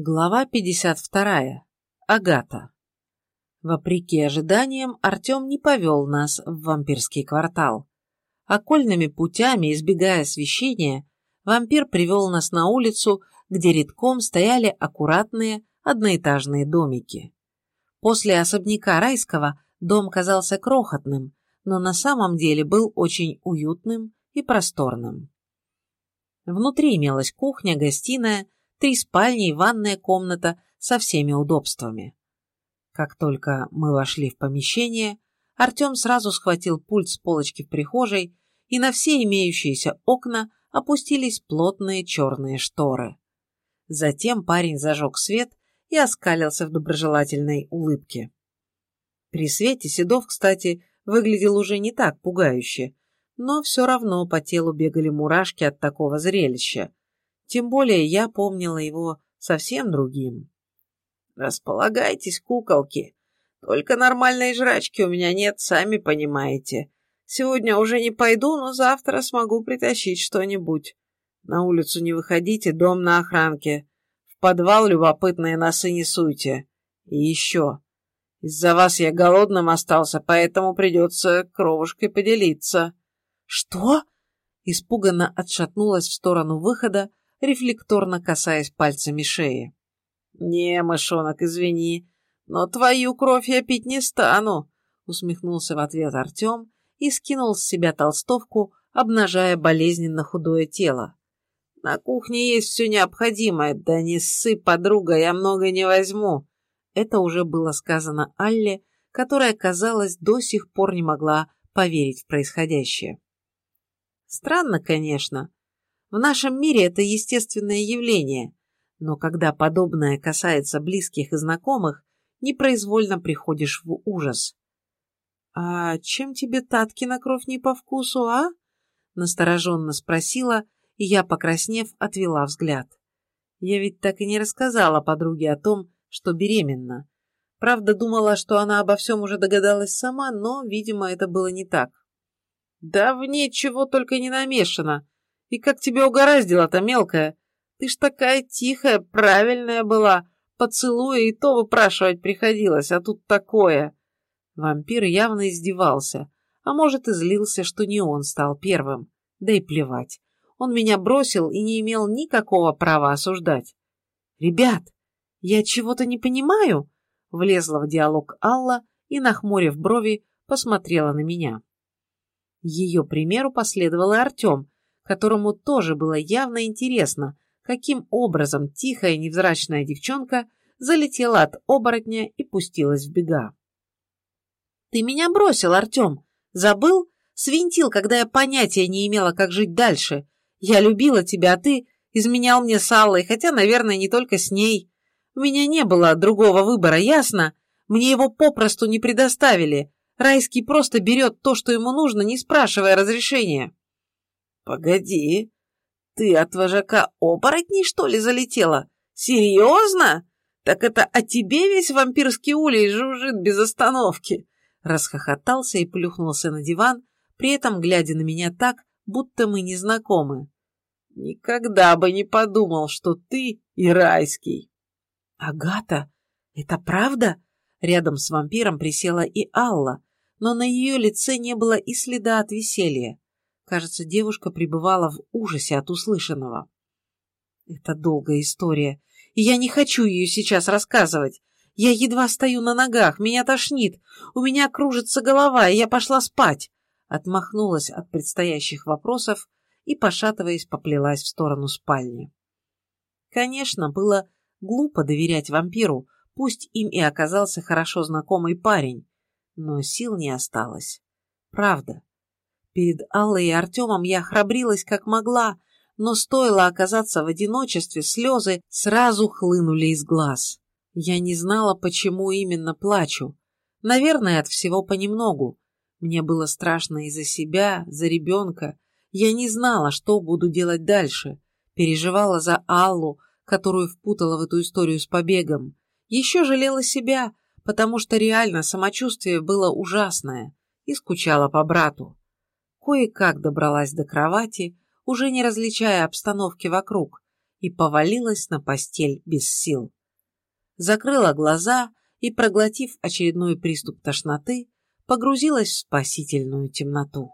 Глава 52. Агата. Вопреки ожиданиям, Артем не повел нас в вампирский квартал. Окольными путями, избегая освещения, вампир привел нас на улицу, где редком стояли аккуратные одноэтажные домики. После особняка райского дом казался крохотным, но на самом деле был очень уютным и просторным. Внутри имелась кухня, гостиная, три спальни и ванная комната со всеми удобствами. Как только мы вошли в помещение, Артем сразу схватил пульт с полочки в прихожей, и на все имеющиеся окна опустились плотные черные шторы. Затем парень зажег свет и оскалился в доброжелательной улыбке. При свете Седов, кстати, выглядел уже не так пугающе, но все равно по телу бегали мурашки от такого зрелища, тем более я помнила его совсем другим. «Располагайтесь, куколки. Только нормальной жрачки у меня нет, сами понимаете. Сегодня уже не пойду, но завтра смогу притащить что-нибудь. На улицу не выходите, дом на охранке. В подвал любопытные носы не суйте. И еще. Из-за вас я голодным остался, поэтому придется кровушкой поделиться». «Что?» Испуганно отшатнулась в сторону выхода, рефлекторно касаясь пальцами шеи. «Не, мышонок, извини, но твою кровь я пить не стану», усмехнулся в ответ Артем и скинул с себя толстовку, обнажая болезненно худое тело. «На кухне есть все необходимое, да не ссы, подруга, я много не возьму». Это уже было сказано Алле, которая, казалось, до сих пор не могла поверить в происходящее. Странно, конечно, в нашем мире это естественное явление, но когда подобное касается близких и знакомых, непроизвольно приходишь в ужас. «А чем тебе Таткина кровь не по вкусу, а?» настороженно спросила, и я, покраснев, отвела взгляд. Я ведь так и не рассказала подруге о том, что беременна. Правда, думала, что она обо всем уже догадалась сама, но, видимо, это было не так. «Да в ней чего только не намешано», и как тебя угораздило-то, мелкая? Ты ж такая тихая, правильная была. Поцелуя и то выпрашивать приходилось, а тут такое. Вампир явно издевался, а может и злился, что не он стал первым. Да и плевать. Он меня бросил и не имел никакого права осуждать. «Ребят, я чего-то не понимаю?» Влезла в диалог Алла и, нахмурив брови, посмотрела на меня. Ее примеру последовал и Артем, которому тоже было явно интересно, каким образом тихая невзрачная девчонка залетела от оборотня и пустилась в бега. «Ты меня бросил, Артем! Забыл? Свинтил, когда я понятия не имела, как жить дальше. Я любила тебя, а ты изменял мне с Аллой, хотя, наверное, не только с ней. У меня не было другого выбора, ясно? Мне его попросту не предоставили. Райский просто берет то, что ему нужно, не спрашивая разрешения». «Погоди, ты от вожака оборотней, что ли, залетела? Серьезно? Так это о тебе весь вампирский улей жужжит без остановки!» Расхохотался и плюхнулся на диван, при этом глядя на меня так, будто мы не знакомы. «Никогда бы не подумал, что ты и райский!» «Агата, это правда?» Рядом с вампиром присела и Алла, но на ее лице не было и следа от веселья. Кажется, девушка пребывала в ужасе от услышанного. Это долгая история, и я не хочу ее сейчас рассказывать. Я едва стою на ногах, меня тошнит, у меня кружится голова, и я пошла спать. Отмахнулась от предстоящих вопросов и, пошатываясь, поплелась в сторону спальни. Конечно, было глупо доверять вампиру, пусть им и оказался хорошо знакомый парень, но сил не осталось. Правда. Перед Аллой и Артемом я храбрилась как могла, но стоило оказаться в одиночестве, слезы сразу хлынули из глаз. Я не знала, почему именно плачу. Наверное, от всего понемногу. Мне было страшно и за себя, за ребенка. Я не знала, что буду делать дальше. Переживала за Аллу, которую впутала в эту историю с побегом. Еще жалела себя, потому что реально самочувствие было ужасное, и скучала по брату кое-как добралась до кровати, уже не различая обстановки вокруг, и повалилась на постель без сил. Закрыла глаза и, проглотив очередной приступ тошноты, погрузилась в спасительную темноту.